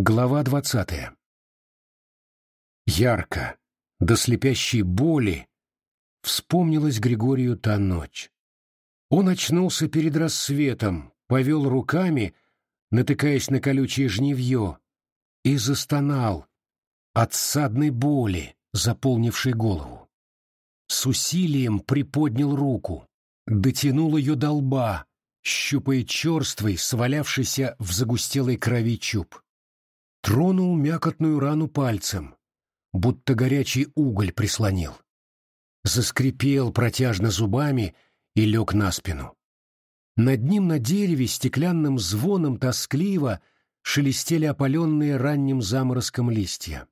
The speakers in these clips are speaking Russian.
Глава двадцатая. Ярко, до слепящей боли, вспомнилась Григорию та ночь. Он очнулся перед рассветом, повел руками, натыкаясь на колючее жневье, и застонал от садной боли, заполнившей голову. С усилием приподнял руку, дотянул ее до лба, щупая черствый, свалявшийся в загустелой крови чуб. Тронул мякотную рану пальцем, будто горячий уголь прислонил. Заскрипел протяжно зубами и лег на спину. Над ним на дереве стеклянным звоном тоскливо шелестели опаленные ранним заморозком листья.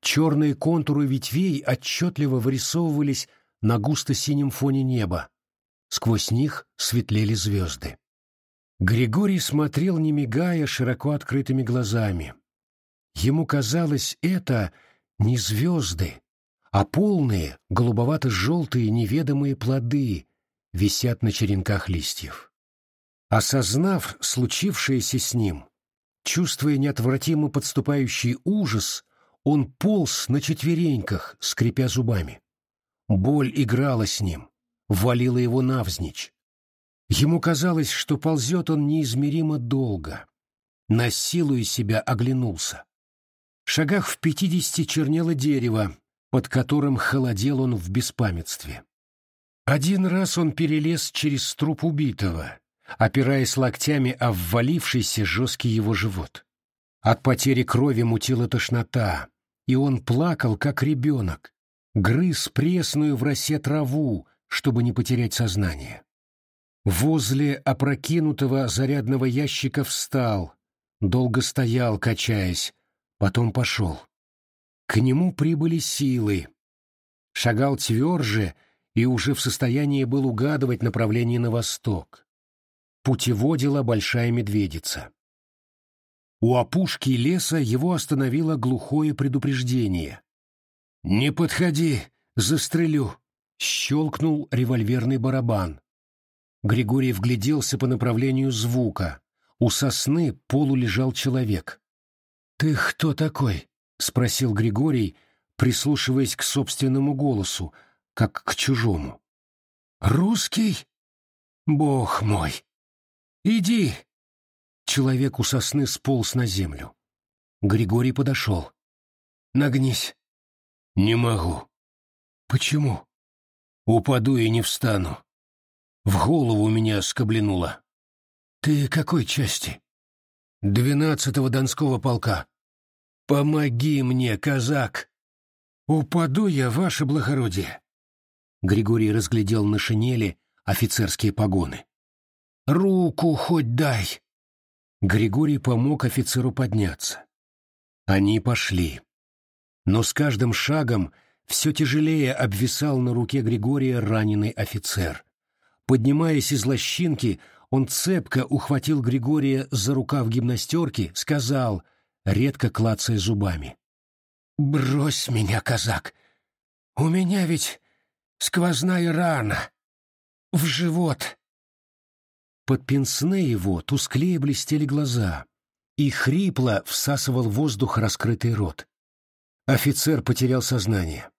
Черные контуры ветвей отчетливо вырисовывались на густо-синем фоне неба. Сквозь них светлели звезды. Григорий смотрел, не мигая, широко открытыми глазами. Ему казалось, это не звезды, а полные, голубовато-желтые неведомые плоды висят на черенках листьев. Осознав случившееся с ним, чувствуя неотвратимо подступающий ужас, он полз на четвереньках, скрипя зубами. Боль играла с ним, валила его навзничь. Ему казалось, что ползет он неизмеримо долго. Насилуя себя, оглянулся шагах в пятидесяти чернело дерево, под которым холодел он в беспамятстве. Один раз он перелез через труп убитого, опираясь локтями о ввалившийся жесткий его живот. От потери крови мутила тошнота, и он плакал, как ребенок, грыз пресную в росе траву, чтобы не потерять сознание. Возле опрокинутого зарядного ящика встал, долго стоял, качаясь, потом пошел. К нему прибыли силы. Шагал тверже и уже в состоянии был угадывать направление на восток. Путеводила большая медведица. У опушки леса его остановило глухое предупреждение. «Не подходи, застрелю!» — щелкнул револьверный барабан. Григорий вгляделся по направлению звука. У сосны полу лежал человек. «Ты кто такой?» — спросил Григорий, прислушиваясь к собственному голосу, как к чужому. «Русский? Бог мой! Иди!» Человек у сосны сполз на землю. Григорий подошел. «Нагнись». «Не могу». «Почему?» «Упаду и не встану. В голову меня скобленуло». «Ты какой части?» «Двенадцатого Донского полка». «Помоги мне, казак!» «Упаду я, ваше благородие!» Григорий разглядел на шинели офицерские погоны. «Руку хоть дай!» Григорий помог офицеру подняться. Они пошли. Но с каждым шагом все тяжелее обвисал на руке Григория раненый офицер. Поднимаясь из лощинки, он цепко ухватил Григория за рукав гимнастерки, сказал редко клацая зубами. «Брось меня, казак! У меня ведь сквозная рана! В живот!» Под пенсне его тусклее блестели глаза, и хрипло всасывал воздух раскрытый рот. Офицер потерял сознание.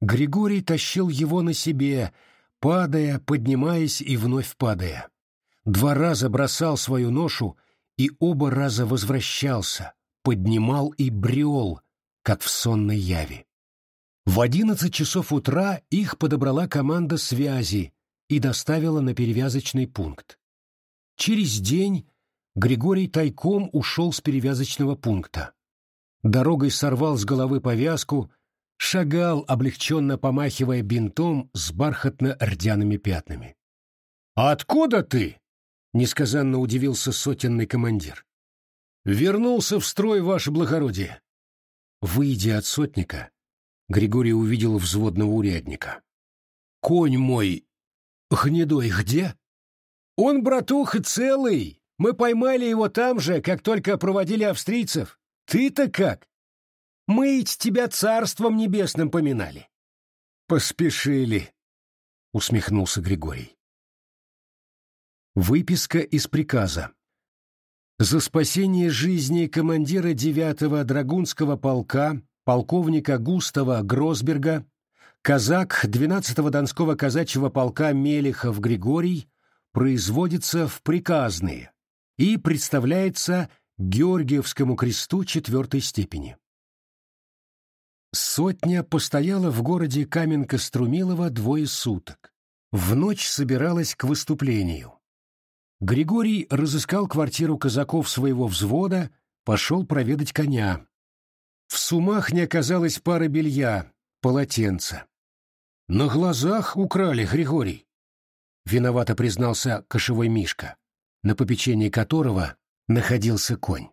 Григорий тащил его на себе, падая, поднимаясь и вновь падая. Два раза бросал свою ношу и оба раза возвращался, поднимал и брел, как в сонной яви. В одиннадцать часов утра их подобрала команда связи и доставила на перевязочный пункт. Через день Григорий тайком ушел с перевязочного пункта. Дорогой сорвал с головы повязку, шагал, облегченно помахивая бинтом с бархатно-рдяными пятнами. «А откуда ты?» — несказанно удивился сотенный командир. Вернулся в строй, ваше благородие. Выйдя от сотника, Григорий увидел взводного урядника. Конь мой гнедой где? Он, братуха, целый. Мы поймали его там же, как только проводили австрийцев. Ты-то как? Мы ведь тебя царством небесным поминали. Поспешили, усмехнулся Григорий. Выписка из приказа. За спасение жизни командира 9-го Драгунского полка полковника Густава Гросберга, казак 12-го Донского казачьего полка Мелехов Григорий производится в приказные и представляется Георгиевскому кресту четвертой степени. Сотня постояла в городе Каменка-Струмилова двое суток. В ночь собиралась к выступлению. Григорий разыскал квартиру казаков своего взвода, пошел проведать коня. В сумах не оказалось пары белья, полотенца. На глазах украли, Григорий. Виновато признался кошевой Мишка, на попечении которого находился конь.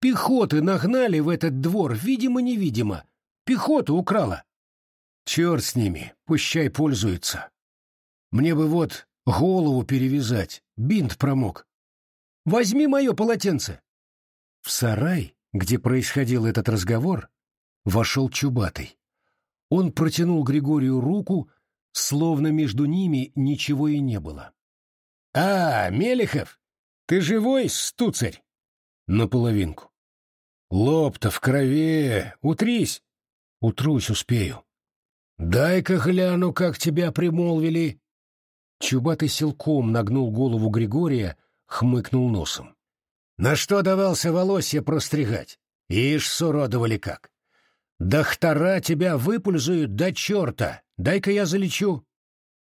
Пехоты нагнали в этот двор, видимо-невидимо. Пехота украла. Черт с ними, пущай пользуются. Мне бы вот голову перевязать, бинт промок. Возьми мое полотенце. В сарай, где происходил этот разговор, вошел Чубатый. Он протянул Григорию руку, словно между ними ничего и не было. — А, Мелехов, ты живой, стуцарь? — Наполовинку. — Лоб-то в крови, утрись. — Утрусь успею. — Дай-ка гляну, как тебя примолвили. Чубатый силком нагнул голову Григория, хмыкнул носом. На что давался волосья простригать? Ишь, суродовали как. Доктора тебя выпользуют до черта. Дай-ка я залечу.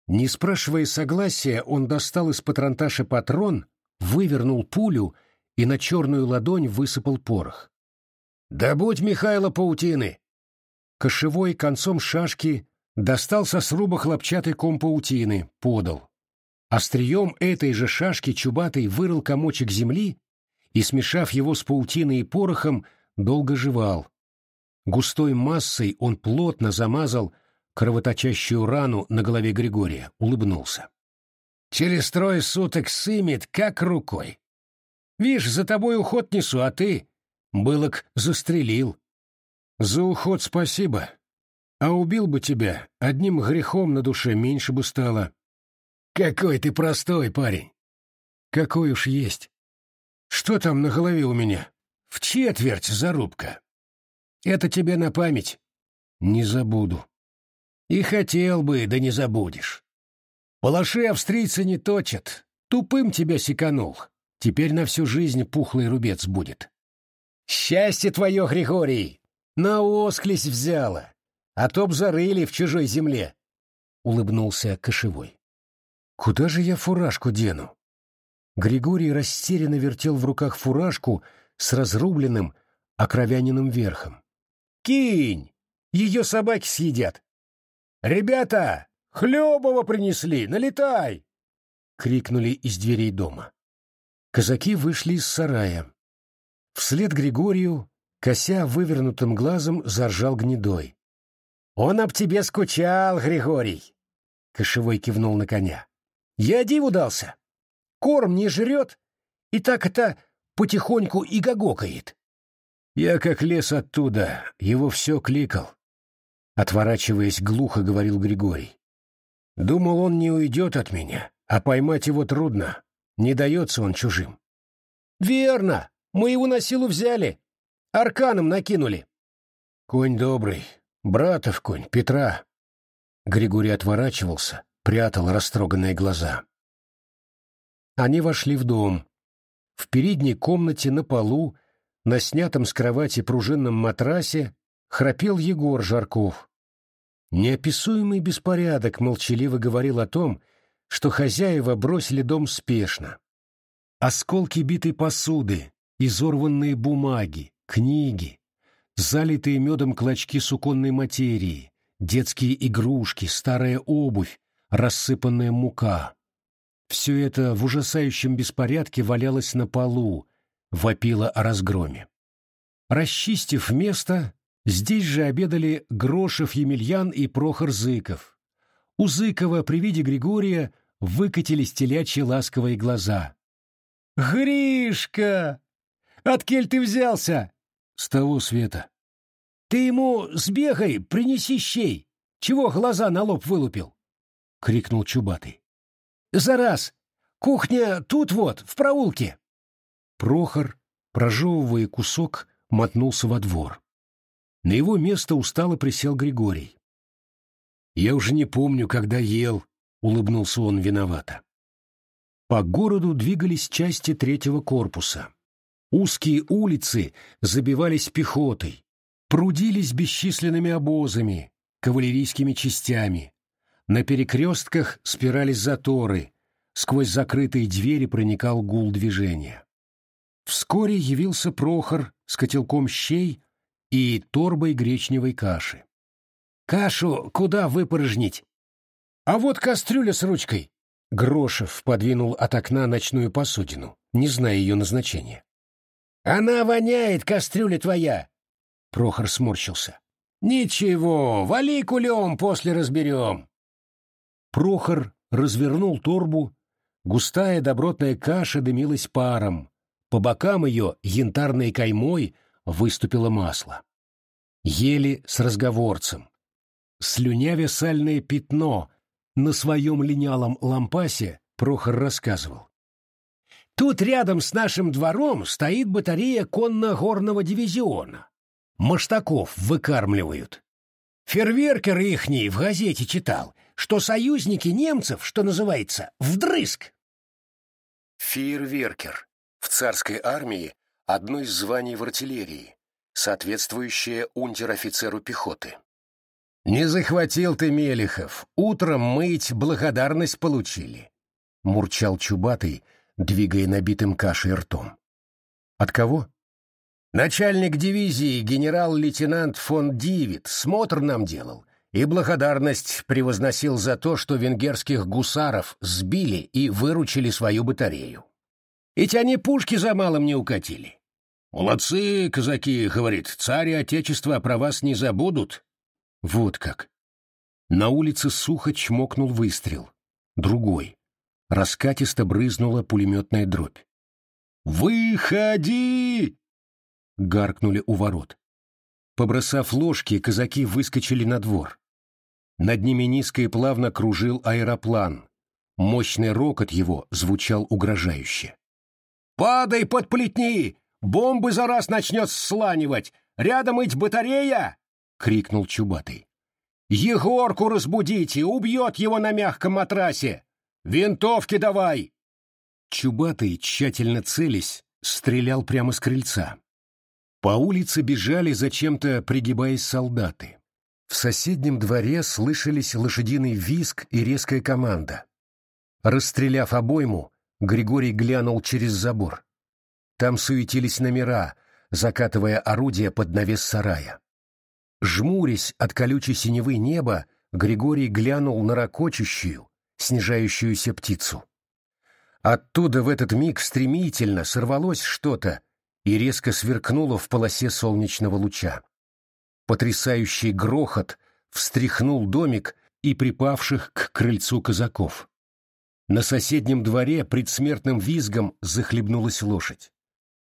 Не спрашивая согласия, он достал из патронташа патрон, вывернул пулю и на черную ладонь высыпал порох. «Да будь Михайло паутины!» Кошевой концом шашки достал со сруба хлопчатый ком паутины, подал. Острием этой же шашки Чубатый вырыл комочек земли и, смешав его с паутиной и порохом, долго жевал. Густой массой он плотно замазал кровоточащую рану на голове Григория, улыбнулся. «Через трое суток сымет, как рукой. Вишь, за тобой уход несу, а ты, былок, застрелил. За уход спасибо. А убил бы тебя, одним грехом на душе меньше бы стало. Какой ты простой парень. Какой уж есть. Что там на голове у меня? В четверть зарубка. Это тебе на память. Не забуду. И хотел бы, да не забудешь. Палаши австрийцы не точат. Тупым тебя секанул. Теперь на всю жизнь пухлый рубец будет. Счастье твое, Григорий! На осклись взяло, а то б зарыли в чужой земле. Улыбнулся кошевой. Куда же я фуражку дену? Григорий растерянно вертел в руках фуражку с разрубленным, окровяненным верхом. «Кинь! Ее собаки съедят!» «Ребята, Хлебова принесли! Налетай!» — крикнули из дверей дома. Казаки вышли из сарая. Вслед Григорию, кося вывернутым глазом, заржал гнедой. «Он об тебе скучал, Григорий!» — Кошевой кивнул на коня. «Я диву дался!» корм не жрет, и так это потихоньку и гогокает. Я как лес оттуда, его все кликал. Отворачиваясь, глухо говорил Григорий. Думал, он не уйдет от меня, а поймать его трудно, не дается он чужим. Верно, мы его на силу взяли, арканом накинули. Конь добрый, братов конь, Петра. Григорий отворачивался, прятал растроганные глаза. Они вошли в дом. В передней комнате на полу, на снятом с кровати пружинном матрасе, храпел Егор Жарков. Неописуемый беспорядок молчаливо говорил о том, что хозяева бросили дом спешно. Осколки битой посуды, изорванные бумаги, книги, залитые медом клочки суконной материи, детские игрушки, старая обувь, рассыпанная мука. Все это в ужасающем беспорядке валялось на полу, вопило о разгроме. Расчистив место, здесь же обедали Грошев Емельян и Прохор Зыков. У Зыкова при виде Григория выкатились телячьи ласковые глаза. «Гришка! Откель ты взялся?» «С того света». «Ты ему сбегай, принеси щей! Чего глаза на лоб вылупил?» — крикнул Чубатый. «За раз! Кухня тут вот, в проулке!» Прохор, прожевывая кусок, мотнулся во двор. На его место устало присел Григорий. «Я уже не помню, когда ел», — улыбнулся он виновато. По городу двигались части третьего корпуса. Узкие улицы забивались пехотой, прудились бесчисленными обозами, кавалерийскими частями. На перекрестках спирались заторы, сквозь закрытые двери проникал гул движения. Вскоре явился Прохор с котелком щей и торбой гречневой каши. «Кашу куда выпорожнить?» «А вот кастрюля с ручкой!» Грошев подвинул от окна ночную посудину, не зная ее назначения. «Она воняет, кастрюля твоя!» Прохор сморщился. «Ничего, вали кулем, после разберем!» Прохор развернул торбу, густая добротная каша дымилась паром, по бокам ее янтарной каймой выступило масло. Ели с разговорцем. Слюнявя сальное пятно на своем линялом лампасе, Прохор рассказывал. Тут рядом с нашим двором стоит батарея конно-горного дивизиона. Маштаков выкармливают. Фейерверкер ихний в газете читал, что союзники немцев, что называется, вдрызг. Фейерверкер в царской армии одно из званий в артиллерии, соответствующее унтер-офицеру пехоты. «Не захватил ты Мелехов. Утром мыть благодарность получили», — мурчал Чубатый, двигая набитым кашей ртом. «От кого?» «Начальник дивизии генерал-лейтенант фон Дивит смотр нам делал и благодарность превозносил за то, что венгерских гусаров сбили и выручили свою батарею. Ведь они пушки за малым не укатили. «Молодцы, казаки», — говорит, — «царь и отечество про вас не забудут». Вот как. На улице сухо чмокнул выстрел. Другой. Раскатисто брызнула пулеметная дробь. «Выходи!» — гаркнули у ворот. Побросав ложки, казаки выскочили на двор. Над ними низко и плавно кружил аэроплан. Мощный рокот его звучал угрожающе. «Падай под плетни! Бомбы за раз начнет сланивать! Рядом идь батарея!» — крикнул Чубатый. «Егорку разбудите! Убьет его на мягком матрасе! Винтовки давай!» Чубатый, тщательно целясь, стрелял прямо с крыльца. По улице бежали, зачем-то пригибаясь солдаты. В соседнем дворе слышались лошадиный визг и резкая команда. Расстреляв обойму, Григорий глянул через забор. Там суетились номера, закатывая орудия под навес сарая. Жмурясь от колючей синевы неба, Григорий глянул на ракочущую, снижающуюся птицу. Оттуда в этот миг стремительно сорвалось что-то и резко сверкнуло в полосе солнечного луча. Потрясающий грохот встряхнул домик и припавших к крыльцу казаков. На соседнем дворе предсмертным визгом захлебнулась лошадь.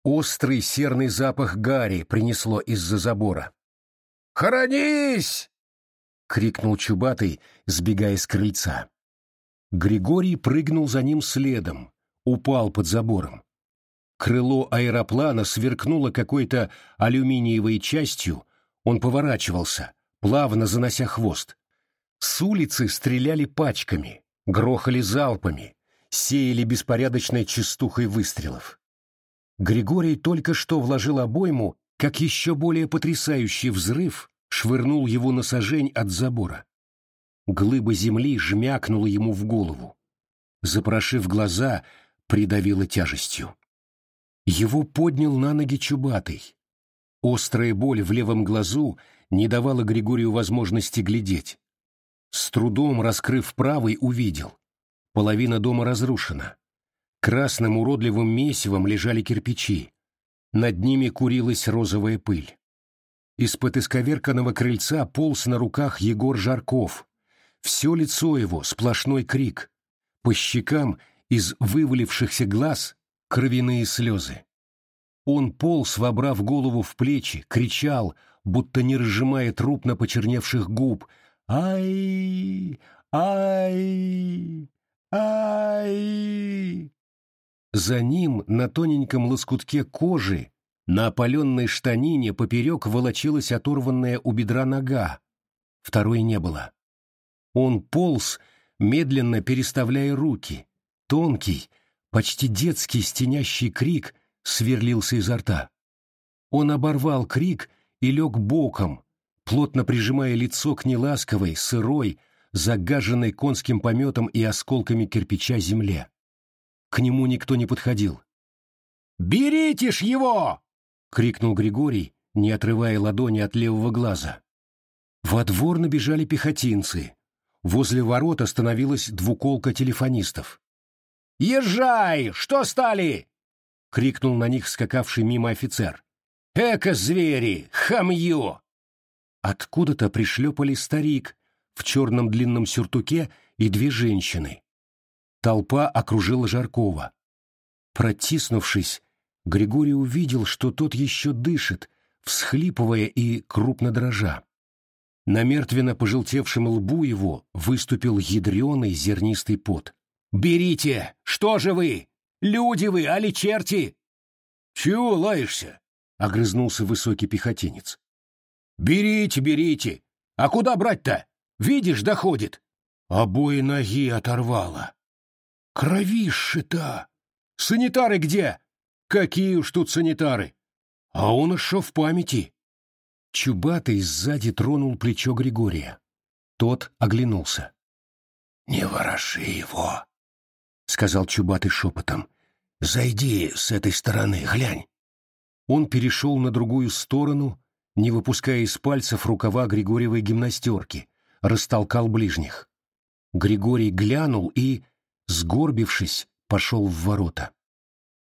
Острый серный запах гари принесло из-за забора. «Хоронись!» — крикнул Чубатый, сбегая с крыльца. Григорий прыгнул за ним следом, упал под забором. Крыло аэроплана сверкнуло какой-то алюминиевой частью, он поворачивался, плавно занося хвост. С улицы стреляли пачками, грохали залпами, сеяли беспорядочной частухой выстрелов. Григорий только что вложил обойму, как еще более потрясающий взрыв швырнул его на сажень от забора. Глыба земли жмякнула ему в голову. Запрошив глаза, придавила тяжестью. Его поднял на ноги Чубатый. Острая боль в левом глазу не давала Григорию возможности глядеть. С трудом раскрыв правый, увидел. Половина дома разрушена. Красным уродливым месивом лежали кирпичи. Над ними курилась розовая пыль. Из-под исковерканного крыльца полз на руках Егор Жарков. Все лицо его — сплошной крик. По щекам из вывалившихся глаз кровяные слезы. Он полз, вобрав голову в плечи, кричал, будто не разжимая труп на почерневших губ — Ай! Ай! Ай! За ним на тоненьком лоскутке кожи на опаленной штанине поперек волочилась оторванная у бедра нога. Второй не было. Он полз, медленно переставляя руки. Тонкий, почти детский стенящий крик сверлился изо рта. Он оборвал крик и лег боком, плотно прижимая лицо к неласковой, сырой, загаженной конским пометом и осколками кирпича земле. К нему никто не подходил. «Берите ж его!» — крикнул Григорий, не отрывая ладони от левого глаза. Во двор набежали пехотинцы. Возле ворот остановилась двуколка телефонистов. «Езжай! Что стали?» — крикнул на них скакавший мимо офицер. «Эко звери! Хамье!» Откуда-то пришлепали старик в черном длинном сюртуке и две женщины. Толпа окружила Жаркова. Протиснувшись, Григорий увидел, что тот еще дышит, всхлипывая и крупно дрожа. На мертвенно пожелтевшем лбу его выступил ядреный зернистый пот. «Берите! Что же вы? Люди вы, али черти?» «Чего лаешься?» — огрызнулся высокий пехотинец. «Берите, берите! А куда брать-то? Видишь, доходит!» Обои ноги оторвало. «Кровище-то! Санитары где?» «Какие уж тут санитары! А он еще в памяти!» Чубатый сзади тронул плечо Григория. Тот оглянулся. «Не вороши его», — сказал Чубатый шепотом. «Зайди с этой стороны, глянь». Он перешел на другую сторону, не выпуская из пальцев рукава Григорьевой гимнастерки, растолкал ближних. Григорий глянул и, сгорбившись, пошел в ворота.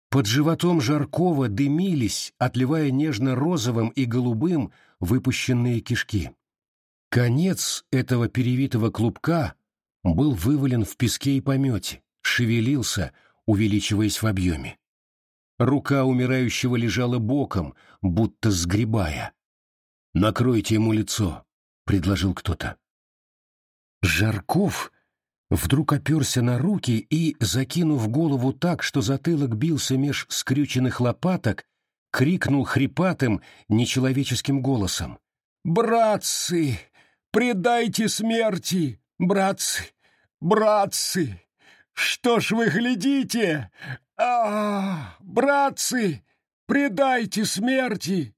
Под животом Жаркова дымились, отливая нежно-розовым и голубым, выпущенные кишки. Конец этого перевитого клубка был вывален в песке и помете, шевелился, увеличиваясь в объеме. Рука умирающего лежала боком, будто сгребая. «Накройте ему лицо», — предложил кто-то. Жарков вдруг оперся на руки и, закинув голову так, что затылок бился меж скрюченных лопаток, крикнул хрипатым, нечеловеческим голосом. «Братцы, предайте смерти! Братцы, братцы! Что ж вы глядите? а, -а, -а братцы, предайте смерти!»